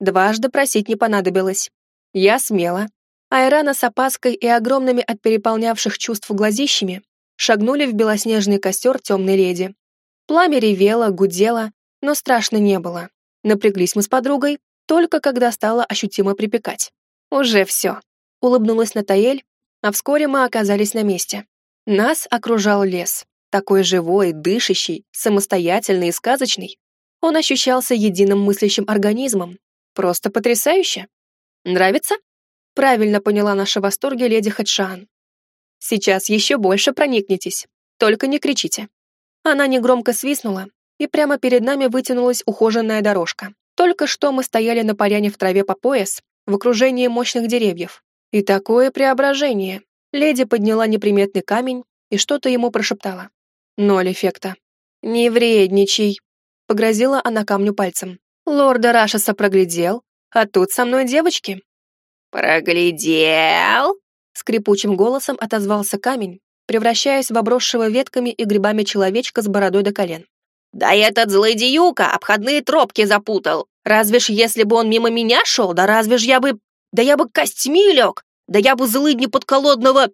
Дважды просить не понадобилось. Я смела. Айрана с опаской и огромными от переполнявших чувств глазищами шагнули в белоснежный костер темной леди. Пламя ревело, гудело, но страшно не было. Напряглись мы с подругой, только когда стало ощутимо припекать. «Уже все», — улыбнулась Натаэль, а вскоре мы оказались на месте. Нас окружал лес, такой живой, дышащий, самостоятельный и сказочный. Он ощущался единым мыслящим организмом. Просто потрясающе. Нравится? Правильно поняла наши восторги леди Хадшан. Сейчас еще больше проникнетесь, только не кричите. Она негромко свистнула, и прямо перед нами вытянулась ухоженная дорожка. Только что мы стояли на поляне в траве по пояс, в окружении мощных деревьев. И такое преображение. Леди подняла неприметный камень и что-то ему прошептала. Ноль эффекта. «Не вредничай!» — погрозила она камню пальцем. «Лорда Рашеса проглядел, а тут со мной девочки». «Проглядел?» — скрипучим голосом отозвался камень, превращаясь в обросшего ветками и грибами человечка с бородой до колен. «Да этот злодеюка обходные тропки запутал. Разве ж если бы он мимо меня шел, да разве ж я бы... Да я бы костьми лег, да я бы злыдни подколодного...»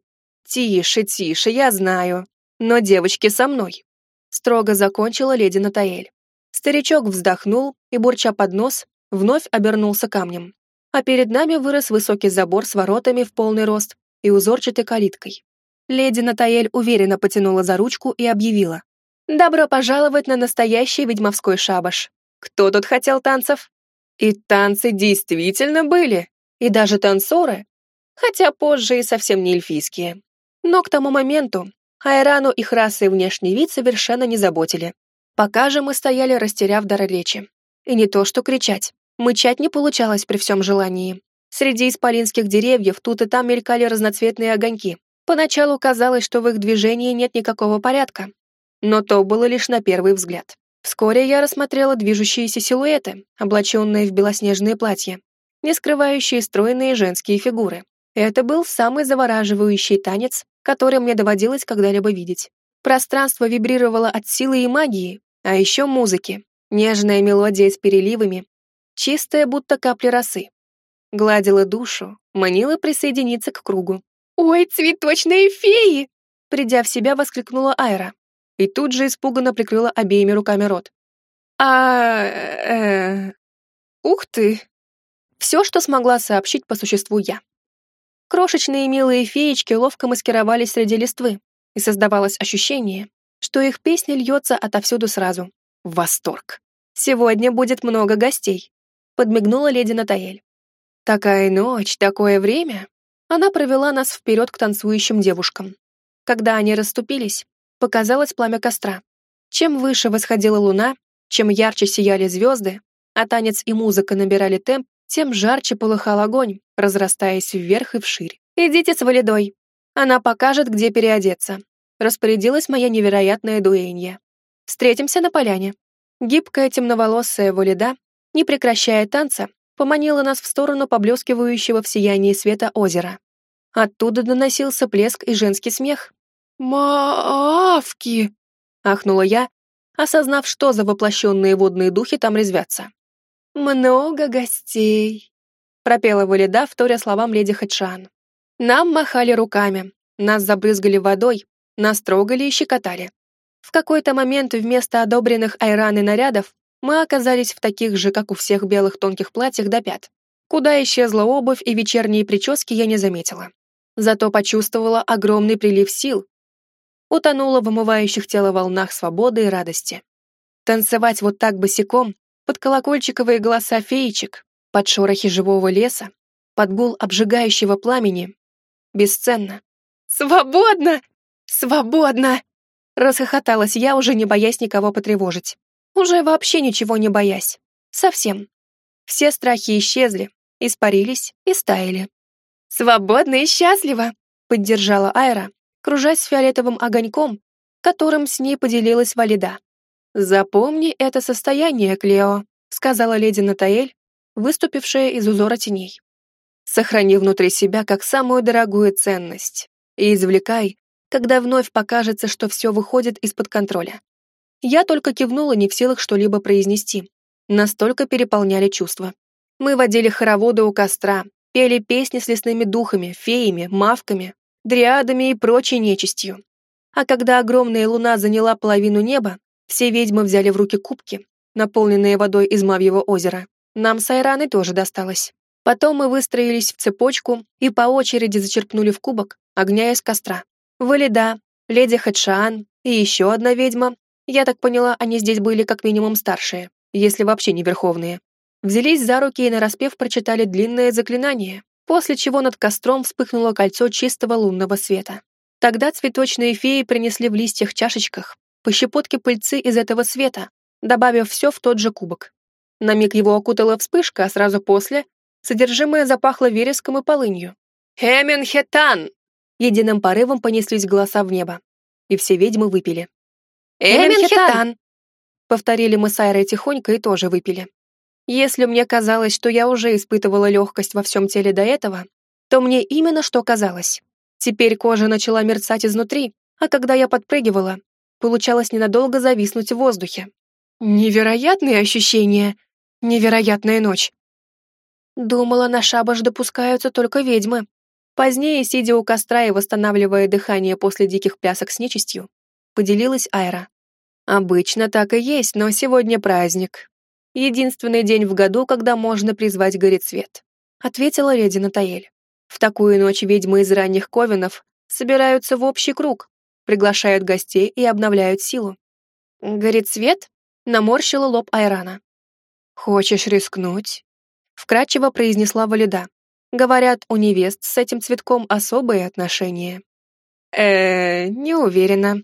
«Тише, тише, я знаю. Но девочки со мной», — строго закончила леди Натаэль. Старичок вздохнул и, бурча под нос, вновь обернулся камнем. А перед нами вырос высокий забор с воротами в полный рост и узорчатой калиткой. Леди Натаэль уверенно потянула за ручку и объявила. «Добро пожаловать на настоящий ведьмовской шабаш. Кто тут хотел танцев?» И танцы действительно были, и даже танцоры, хотя позже и совсем не эльфийские. Но к тому моменту Айрану их расы и внешний вид совершенно не заботили. Пока же мы стояли, растеряв дар речи. И не то что кричать. Мычать не получалось при всем желании. Среди исполинских деревьев тут и там мелькали разноцветные огоньки. Поначалу казалось, что в их движении нет никакого порядка. Но то было лишь на первый взгляд. Вскоре я рассмотрела движущиеся силуэты, облаченные в белоснежные платья, не скрывающие стройные женские фигуры. Это был самый завораживающий танец, который мне доводилось когда-либо видеть. Пространство вибрировало от силы и магии, а еще музыки. Нежная мелодия с переливами, чистая, будто капли росы. Гладила душу, манила присоединиться к кругу. «Ой, цветочные феи!» Придя в себя, воскликнула Айра. И тут же испуганно прикрыла обеими руками рот. «А... э... Ух ты!» Все, что смогла сообщить по существу я. Крошечные милые феечки ловко маскировались среди листвы, и создавалось ощущение, что их песня льется отовсюду сразу. Восторг. Сегодня будет много гостей, подмигнула леди Натаэль. Такая ночь, такое время. Она провела нас вперед к танцующим девушкам. Когда они расступились, показалось пламя костра. Чем выше восходила луна, чем ярче сияли звезды, а танец и музыка набирали темп, тем жарче полыхал огонь, разрастаясь вверх и вширь. «Идите с Валидой. Она покажет, где переодеться», распорядилась моя невероятная дуэнья. «Встретимся на поляне». Гибкая темноволосая Валида, не прекращая танца, поманила нас в сторону поблескивающего в сиянии света озера. Оттуда доносился плеск и женский смех. «Маавки!» — ахнула я, осознав, что за воплощенные водные духи там резвятся. «Много гостей», — пропела Валида, вторя словам леди Хэтшан. Нам махали руками, нас забрызгали водой, нас трогали и щекотали. В какой-то момент вместо одобренных айраны нарядов мы оказались в таких же, как у всех белых тонких платьях до пят. Куда исчезла обувь и вечерние прически, я не заметила. Зато почувствовала огромный прилив сил. Утонула в омывающих тело волнах свободы и радости. Танцевать вот так босиком под колокольчиковые голоса феечек, под шорохи живого леса, под гул обжигающего пламени. Бесценно. «Свободно! Свободно!» Расхохоталась я, уже не боясь никого потревожить. Уже вообще ничего не боясь. Совсем. Все страхи исчезли, испарились и стаяли. «Свободно и счастливо!» — поддержала Айра, кружась с фиолетовым огоньком, которым с ней поделилась Валида. «Запомни это состояние, Клео», — сказала леди Натаэль, выступившая из узора теней. «Сохрани внутри себя как самую дорогую ценность и извлекай, когда вновь покажется, что все выходит из-под контроля». Я только кивнула, не в силах что-либо произнести. Настолько переполняли чувства. Мы водили хороводы у костра, пели песни с лесными духами, феями, мавками, дриадами и прочей нечистью. А когда огромная луна заняла половину неба, все ведьмы взяли в руки кубки, наполненные водой из Мавьего озера. Нам с Айраной тоже досталось. Потом мы выстроились в цепочку и по очереди зачерпнули в кубок огня из костра. Валида, леди Хадшаан и еще одна ведьма. Я так поняла, они здесь были как минимум старшие, если вообще не верховные. Взялись за руки и нараспев прочитали длинное заклинание, после чего над костром вспыхнуло кольцо чистого лунного света. Тогда цветочные феи принесли в листьях чашечках по щепотке пыльцы из этого света, добавив все в тот же кубок. На миг его окутала вспышка, а сразу после содержимое запахло вереском и полынью. «Эменхетан!» Единым порывом понеслись голоса в небо, и все ведьмы выпили. «Эменхетан!» Повторили мы с Айрой тихонько и тоже выпили. Если мне казалось, что я уже испытывала легкость во всем теле до этого, то мне именно что казалось. Теперь кожа начала мерцать изнутри, а когда я подпрыгивала, Получалось ненадолго зависнуть в воздухе. Невероятные ощущения. Невероятная ночь. Думала, на шабаш допускаются только ведьмы. Позднее, сидя у костра и восстанавливая дыхание после диких плясок с нечистью, поделилась Айра. Обычно так и есть, но сегодня праздник. Единственный день в году, когда можно призвать горецвет», — ответила леди Натаэль. «В такую ночь ведьмы из ранних ковенов собираются в общий круг, приглашают гостей и обновляют силу». «Горецвет?» — наморщила лоб Айрана. «Хочешь рискнуть?» — вкратчиво произнесла Валида. «Говорят, у невест с этим цветком особые отношения». э не уверена.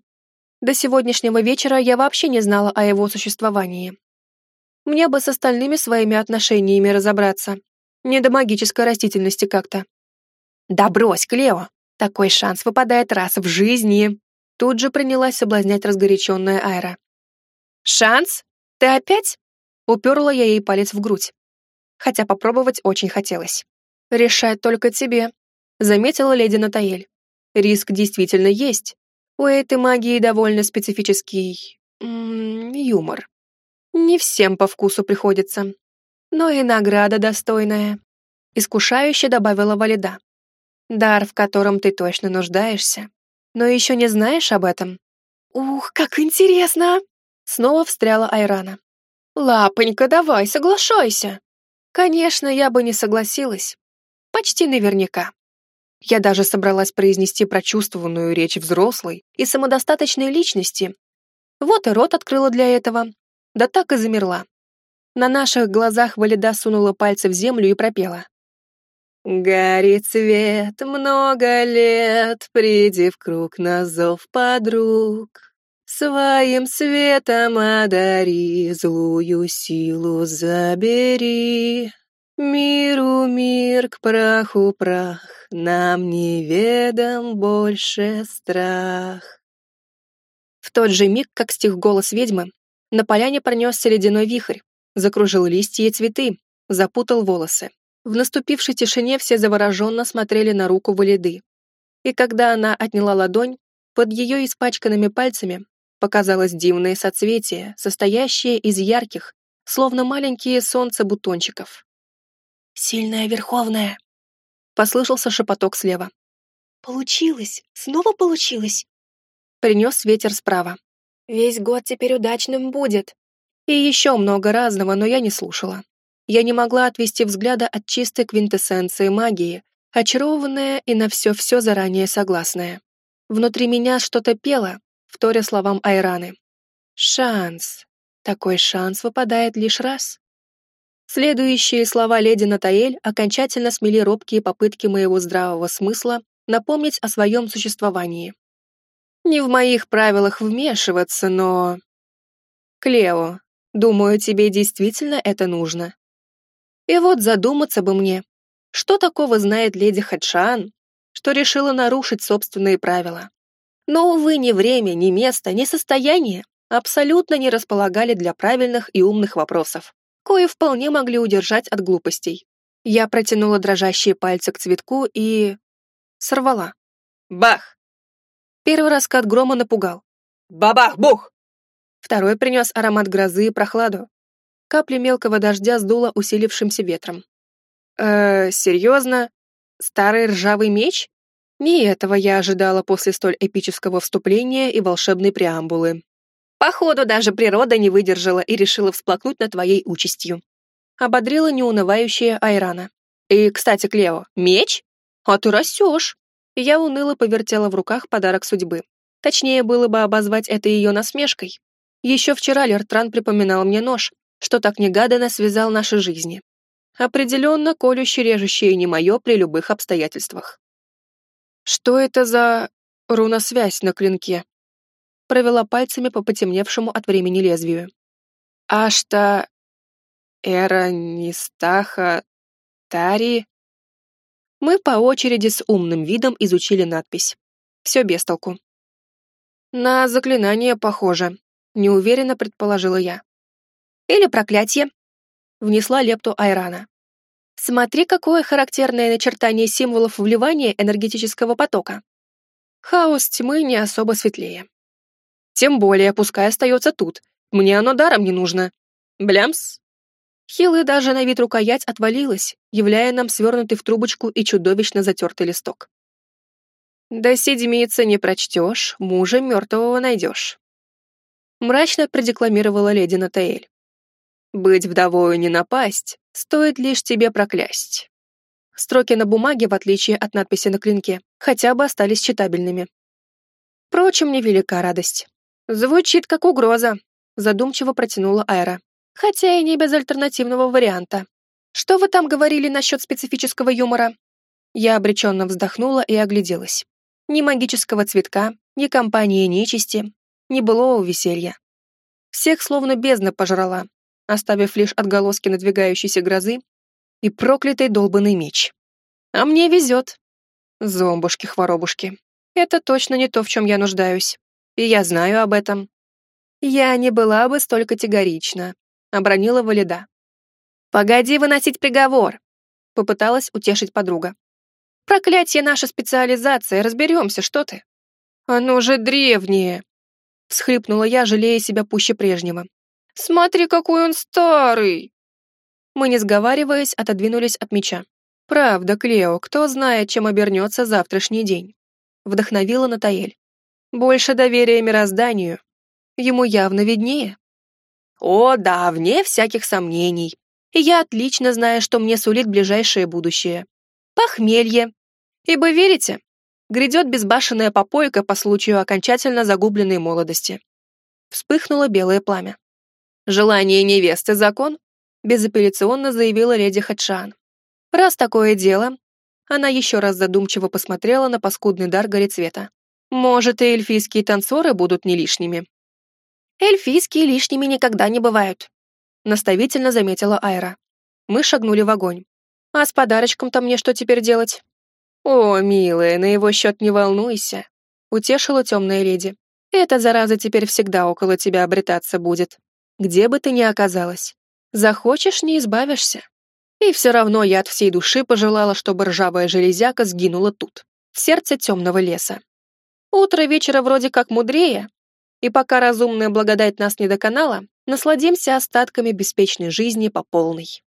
До сегодняшнего вечера я вообще не знала о его существовании. Мне бы с остальными своими отношениями разобраться. Не до магической растительности как-то. Да брось, Клео, такой шанс выпадает раз в жизни. Тут же принялась соблазнять разгоряченная Айра. «Шанс? Ты опять?» Уперла я ей палец в грудь. Хотя попробовать очень хотелось. «Решать только тебе», — заметила леди Натаэль. «Риск действительно есть. У этой магии довольно специфический... Юмор. Не всем по вкусу приходится. Но и награда достойная. Искушающе добавила Валида. Дар, в котором ты точно нуждаешься. Но еще не знаешь об этом. Ух, как интересно! Снова встряла Айрана. Лапонька, давай, соглашайся. Конечно, я бы не согласилась. Почти наверняка. Я даже собралась произнести прочувствованную речь взрослой и самодостаточной личности. Вот и рот открыла для этого, да так и замерла. На наших глазах Валида сунула пальцы в землю и пропела. «Горит свет много лет, приди в круг на зов подруг. Своим светом одари, злую силу забери. Миру мир, к праху прах, нам неведом больше страх». В тот же миг, как стих голос ведьмы, на поляне пронесся ледяной вихрь, закружил листья и цветы, запутал волосы. В наступившей тишине все завороженно смотрели на руку Валиды. И когда она отняла ладонь, под ее испачканными пальцами показалось дивное соцветие, состоящее из ярких, словно маленькие солнца бутончиков. «Сильная Верховная!» — послышался шепоток слева. «Получилось! Снова получилось!» Принес ветер справа. Весь год теперь удачным будет. И еще много разного, но я не слушала. Я не могла отвести взгляда от чистой квинтэссенции магии, очарованная и на все-все заранее согласная. Внутри меня что-то пело, вторя словам Айраны. «Шанс. Такой шанс выпадает лишь раз». Следующие слова леди Натаэль окончательно смели робкие попытки моего здравого смысла напомнить о своем существовании. Не в моих правилах вмешиваться, но... Клео, думаю, тебе действительно это нужно. И вот задуматься бы мне, что такого знает леди Хадшан, что решила нарушить собственные правила. Но, увы, ни время, ни место, ни состояние абсолютно не располагали для правильных и умных вопросов, кои вполне могли удержать от глупостей. Я протянула дрожащие пальцы к цветку и... сорвала. Бах! Первый раскат грома напугал. «Бабах-бух!» Второй принес аромат грозы и прохладу. Капли мелкого дождя сдуло усилившимся ветром. «Э, серьезно? Старый ржавый меч?» Не этого я ожидала после столь эпического вступления и волшебной преамбулы. Походу, даже природа не выдержала и решила всплакнуть над твоей участью. Ободрила неунывающая Айрана. И, кстати, Клео, меч? А ты растешь я уныло повертела в руках подарок судьбы. Точнее было бы обозвать это ее насмешкой. Еще вчера Лертран припоминал мне нож, что так негаданно связал наши жизни. Определенно колюще-режущее не мое при любых обстоятельствах. Что это за руносвязь на клинке? Провела пальцами по потемневшему от времени лезвию. Ашта... Эра Нистаха... Тари... Мы по очереди с умным видом изучили надпись. Все без толку. На заклинание похоже, неуверенно предположила я. Или проклятие. Внесла лепту Айрана. Смотри, какое характерное начертание символов вливания энергетического потока. Хаос тьмы не особо светлее. Тем более, пускай остается тут. Мне оно даром не нужно. Блямс. Хилый даже на вид рукоять отвалилась, являя нам свернутый в трубочку и чудовищно затертый листок. «Да седьмицы не прочтешь, мужа мертвого найдешь», мрачно продекламировала леди Натаэль. Быть вдовою не напасть, стоит лишь тебе проклясть. Строки на бумаге, в отличие от надписи на клинке, хотя бы остались читабельными. Впрочем, невелика радость. Звучит как угроза, задумчиво протянула Айра. Хотя и не без альтернативного варианта. Что вы там говорили насчет специфического юмора? Я обреченно вздохнула и огляделась. Ни магического цветка, ни компании нечисти, ни былого веселья. Всех словно бездна пожрала, оставив лишь отголоски надвигающейся грозы и проклятый долбанный меч. А мне везет. Зомбушки-хворобушки. Это точно не то, в чем я нуждаюсь. И я знаю об этом. Я не была бы столь категорична, обронила Валида. Погоди выносить приговор, попыталась утешить подруга. Проклятие наша специализация, разберемся, что ты. Оно же древнее, всхлипнула я, жалея себя пуще прежнего. Смотри, какой он старый!» Мы, не сговариваясь, отодвинулись от меча. «Правда, Клео, кто знает, чем обернется завтрашний день?» Вдохновила Натаэль. «Больше доверия мирозданию. Ему явно виднее». «О, да, вне всяких сомнений. Я отлично знаю, что мне сулит ближайшее будущее. Похмелье. Ибо верите, грядет безбашенная попойка по случаю окончательно загубленной молодости». Вспыхнуло белое пламя. «Желание невесты — закон», — безапелляционно заявила леди Хатшан. «Раз такое дело...» Она еще раз задумчиво посмотрела на паскудный дар горецвета. «Может, и эльфийские танцоры будут не лишними?» «Эльфийские лишними никогда не бывают», — наставительно заметила Айра. Мы шагнули в огонь. «А с подарочком-то мне что теперь делать?» «О, милая, на его счет не волнуйся», — утешила темная леди. «Эта зараза теперь всегда около тебя обретаться будет где бы ты ни оказалась. Захочешь, не избавишься. И все равно я от всей души пожелала, чтобы ржавая железяка сгинула тут, в сердце темного леса. Утро вечера вроде как мудрее, и пока разумная благодать нас не доконала, насладимся остатками беспечной жизни по полной.